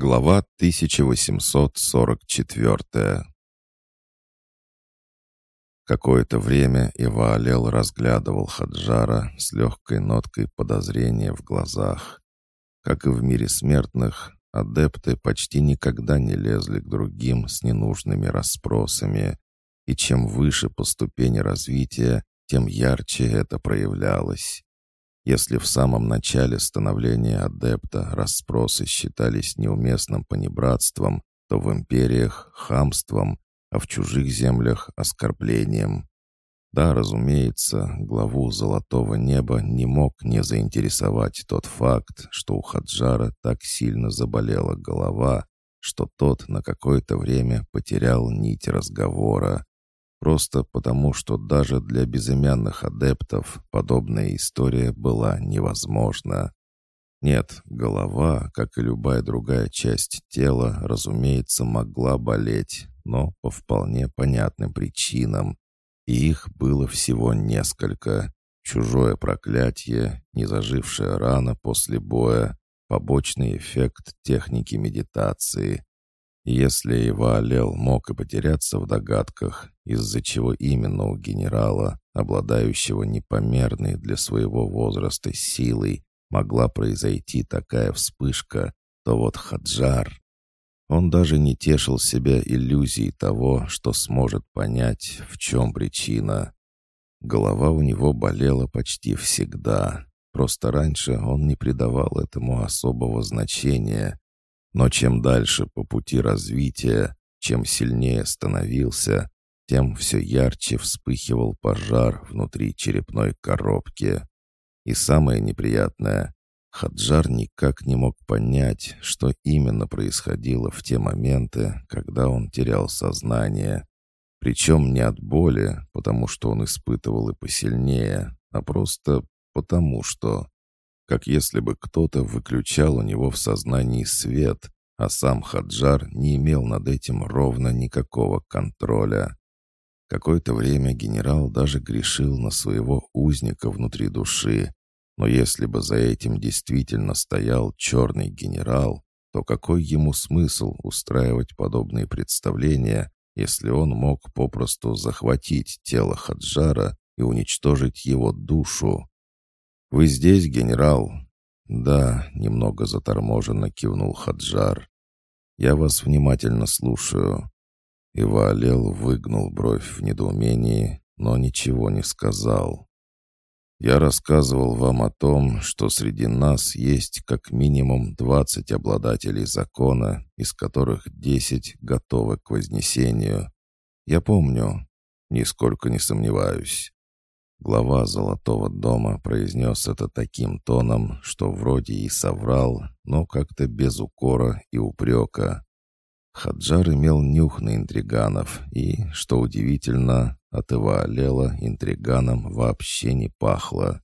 Глава 1844 Какое-то время Иваалел разглядывал Хаджара с легкой ноткой подозрения в глазах. Как и в мире смертных, адепты почти никогда не лезли к другим с ненужными расспросами, и чем выше по ступени развития, тем ярче это проявлялось. Если в самом начале становления адепта расспросы считались неуместным понебратством, то в империях — хамством, а в чужих землях — оскорблением. Да, разумеется, главу «Золотого неба» не мог не заинтересовать тот факт, что у Хаджара так сильно заболела голова, что тот на какое-то время потерял нить разговора. Просто потому, что даже для безымянных адептов подобная история была невозможна. Нет, голова, как и любая другая часть тела, разумеется, могла болеть, но по вполне понятным причинам. И их было всего несколько. Чужое проклятие, незажившая рана после боя, побочный эффект техники медитации. Если Иваалел мог и потеряться в догадках, из-за чего именно у генерала, обладающего непомерной для своего возраста силой, могла произойти такая вспышка, то вот Хаджар... Он даже не тешил себя иллюзией того, что сможет понять, в чем причина. Голова у него болела почти всегда. Просто раньше он не придавал этому особого значения, но чем дальше по пути развития, чем сильнее становился, тем все ярче вспыхивал пожар внутри черепной коробки. И самое неприятное, Хаджар никак не мог понять, что именно происходило в те моменты, когда он терял сознание. Причем не от боли, потому что он испытывал и посильнее, а просто потому что как если бы кто-то выключал у него в сознании свет, а сам Хаджар не имел над этим ровно никакого контроля. Какое-то время генерал даже грешил на своего узника внутри души, но если бы за этим действительно стоял черный генерал, то какой ему смысл устраивать подобные представления, если он мог попросту захватить тело Хаджара и уничтожить его душу? «Вы здесь, генерал?» «Да», — немного заторможенно кивнул Хаджар. «Я вас внимательно слушаю». Иваалел выгнул бровь в недоумении, но ничего не сказал. «Я рассказывал вам о том, что среди нас есть как минимум двадцать обладателей закона, из которых десять готовы к вознесению. Я помню, нисколько не сомневаюсь. Глава Золотого дома произнес это таким тоном, что вроде и соврал, но как-то без укора и упрека. Хаджар имел нюх на интриганов и, что удивительно, от Иваалела интриганом вообще не пахло.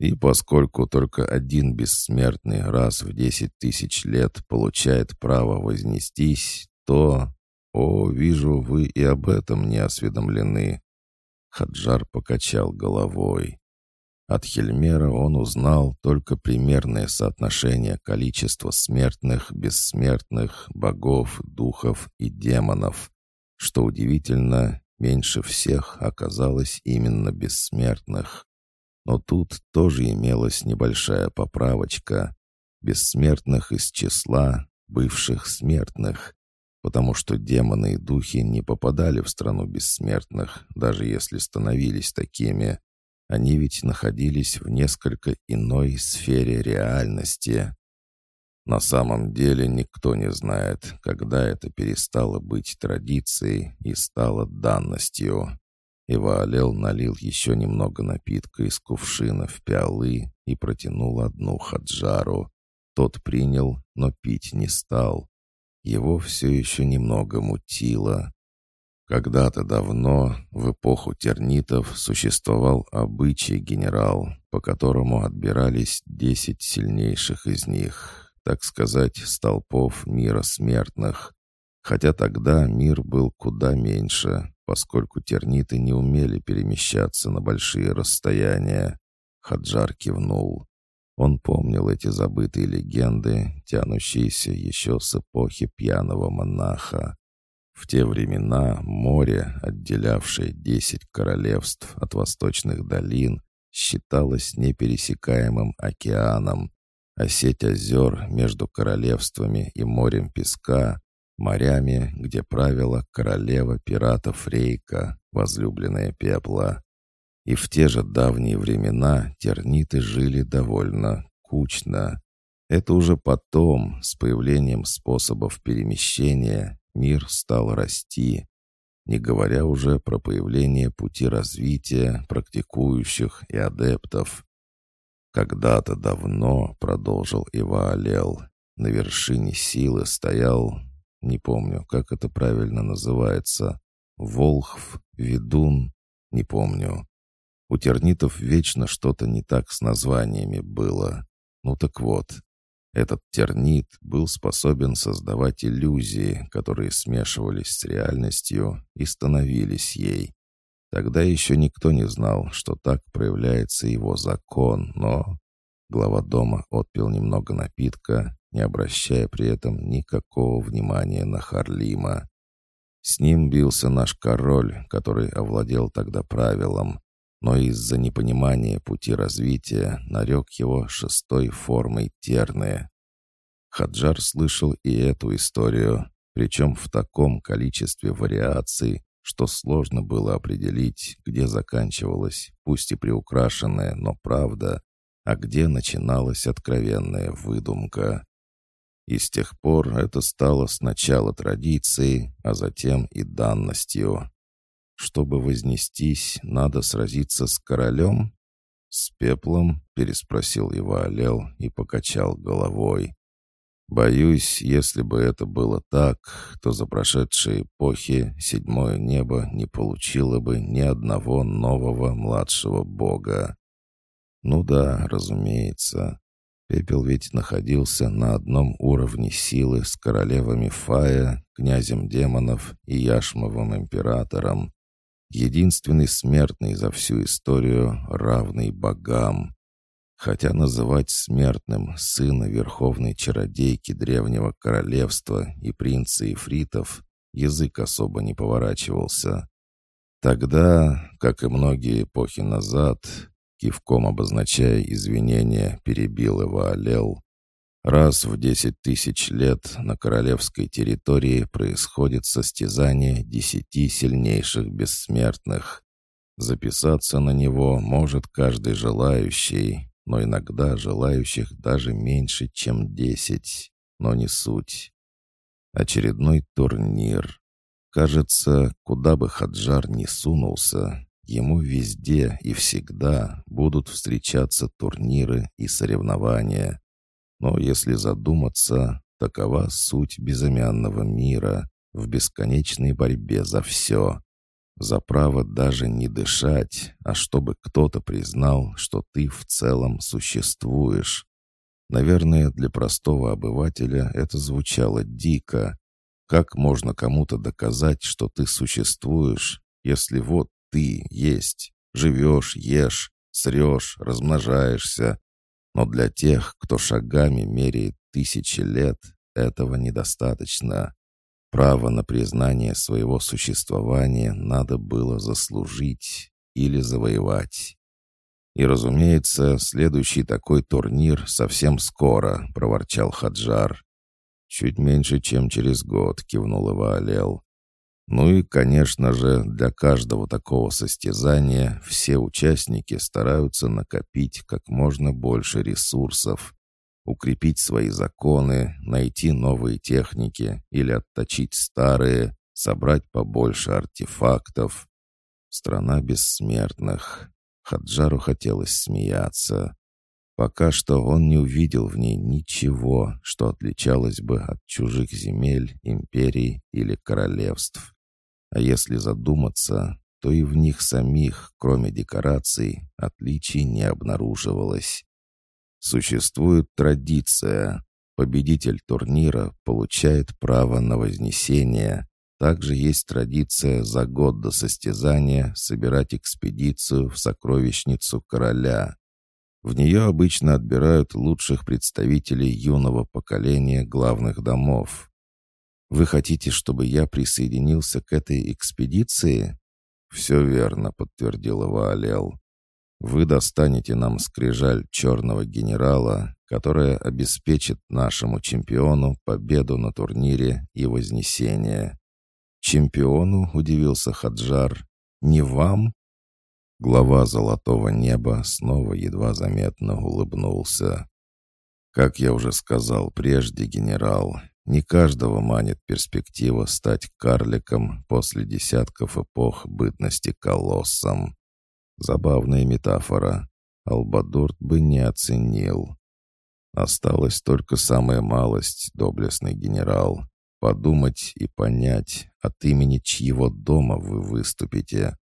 И поскольку только один бессмертный раз в десять тысяч лет получает право вознестись, то... О, вижу, вы и об этом не осведомлены. Хаджар покачал головой. От Хельмера он узнал только примерное соотношение количества смертных, бессмертных, богов, духов и демонов. Что удивительно, меньше всех оказалось именно бессмертных. Но тут тоже имелась небольшая поправочка. Бессмертных из числа бывших смертных потому что демоны и духи не попадали в страну бессмертных, даже если становились такими. Они ведь находились в несколько иной сфере реальности. На самом деле никто не знает, когда это перестало быть традицией и стало данностью. Иваалел налил еще немного напитка из кувшина в пиалы и протянул одну хаджару. Тот принял, но пить не стал. Его все еще немного мутило. Когда-то давно, в эпоху тернитов, существовал обычай генерал, по которому отбирались десять сильнейших из них, так сказать, столпов мира смертных. Хотя тогда мир был куда меньше, поскольку терниты не умели перемещаться на большие расстояния. Хаджар кивнул. Он помнил эти забытые легенды, тянущиеся еще с эпохи пьяного монаха. В те времена море, отделявшее десять королевств от восточных долин, считалось непересекаемым океаном, а сеть озер между королевствами и морем песка — морями, где правила королева пиратов Рейка, возлюбленная пепла. И в те же давние времена терниты жили довольно кучно. Это уже потом, с появлением способов перемещения, мир стал расти, не говоря уже про появление пути развития практикующих и адептов. Когда-то давно, продолжил Иваалел, на вершине силы стоял, не помню, как это правильно называется, Волхв, Ведун, не помню. У тернитов вечно что-то не так с названиями было. Ну так вот, этот тернит был способен создавать иллюзии, которые смешивались с реальностью и становились ей. Тогда еще никто не знал, что так проявляется его закон, но... Глава дома отпил немного напитка, не обращая при этом никакого внимания на Харлима. С ним бился наш король, который овладел тогда правилом, но из-за непонимания пути развития нарек его шестой формой терны. Хаджар слышал и эту историю, причем в таком количестве вариаций, что сложно было определить, где заканчивалась, пусть и приукрашенная, но правда, а где начиналась откровенная выдумка. И с тех пор это стало сначала традицией, а затем и данностью. Чтобы вознестись, надо сразиться с королем? С пеплом? Переспросил его Алел и покачал головой. Боюсь, если бы это было так, то за прошедшие эпохи седьмое небо не получило бы ни одного нового младшего бога. Ну да, разумеется. Пепел ведь находился на одном уровне силы с королевами Фая, князем демонов и Яшмовым императором единственный смертный за всю историю, равный богам. Хотя называть смертным сына верховной чародейки древнего королевства и принца Ифритов язык особо не поворачивался. Тогда, как и многие эпохи назад, кивком обозначая извинения, перебил его Алел, Раз в десять тысяч лет на королевской территории происходит состязание десяти сильнейших бессмертных. Записаться на него может каждый желающий, но иногда желающих даже меньше, чем десять. Но не суть. Очередной турнир. Кажется, куда бы Хаджар ни сунулся, ему везде и всегда будут встречаться турниры и соревнования. Но если задуматься, такова суть безымянного мира в бесконечной борьбе за все. За право даже не дышать, а чтобы кто-то признал, что ты в целом существуешь. Наверное, для простого обывателя это звучало дико. Как можно кому-то доказать, что ты существуешь, если вот ты есть, живешь, ешь, срешь, размножаешься, но для тех, кто шагами меряет тысячи лет, этого недостаточно. Право на признание своего существования надо было заслужить или завоевать. «И, разумеется, следующий такой турнир совсем скоро», — проворчал Хаджар. «Чуть меньше, чем через год», — кивнул Иваалел. Ну и, конечно же, для каждого такого состязания все участники стараются накопить как можно больше ресурсов, укрепить свои законы, найти новые техники или отточить старые, собрать побольше артефактов. Страна бессмертных. Хаджару хотелось смеяться. Пока что он не увидел в ней ничего, что отличалось бы от чужих земель, империй или королевств. А если задуматься, то и в них самих, кроме декораций, отличий не обнаруживалось. Существует традиция. Победитель турнира получает право на вознесение. Также есть традиция за год до состязания собирать экспедицию в сокровищницу короля. В нее обычно отбирают лучших представителей юного поколения главных домов. Вы хотите, чтобы я присоединился к этой экспедиции? Все верно, подтвердил Ваалел. Вы достанете нам скрижаль черного генерала, которая обеспечит нашему чемпиону победу на турнире и вознесение. Чемпиону, удивился Хаджар, не вам? Глава золотого неба снова едва заметно улыбнулся. Как я уже сказал прежде, генерал, не каждого манит перспектива стать карликом после десятков эпох бытности колоссом. Забавная метафора. Албадурт бы не оценил. Осталась только самая малость, доблестный генерал. Подумать и понять, от имени чьего дома вы выступите.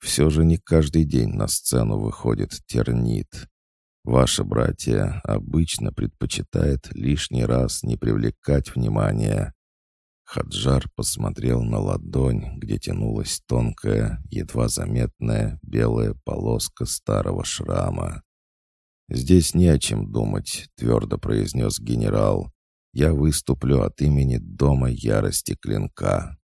Все же не каждый день на сцену выходит тернит. Ваши братья обычно предпочитает лишний раз не привлекать внимания. Хаджар посмотрел на ладонь, где тянулась тонкая, едва заметная белая полоска старого шрама. «Здесь не о чем думать», — твердо произнес генерал. «Я выступлю от имени Дома Ярости Клинка».